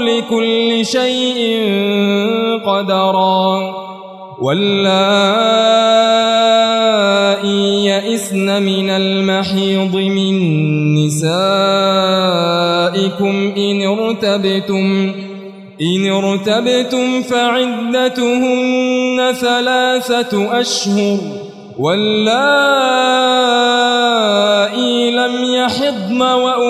لكل شيء قدرا. واللائي يئسن من المحيض من نسائكم إن ارتبتم إن ارتبتم فعدتهن ثلاثة أشهر. واللائي لم يحضن وأولاة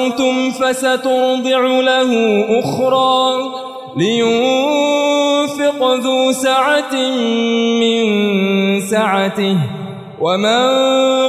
تعاسرتم فسترضع له أخرى لينفق ذو سعة من سعته ومن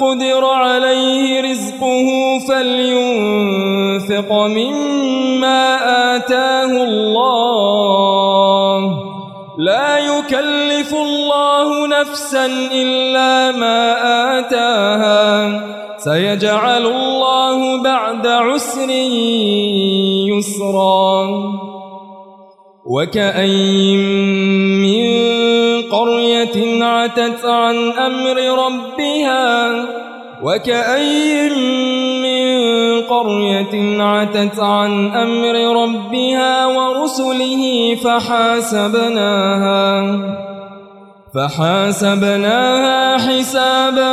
قدر عليه رزقه فلينفق مما آتاه الله لا يكلف الله نفسا إلا ما آتاها سيجعل الله بعد عسر يسرا. وكأين من قرية عتت عن أمر ربها. وكأين من قرية عتت عن أمر ربها ورسله فحاسبناها. فحاسبناها حسابا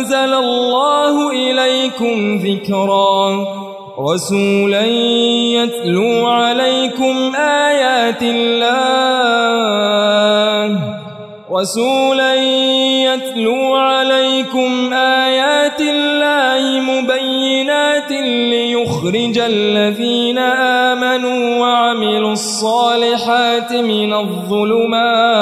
إليكم ذكرا رسولا يتلو عليكم آيات الله رسولا يتلو عليكم آيات الله مبينات ليخرج الذين آمنوا وعملوا الصالحات من الظلمات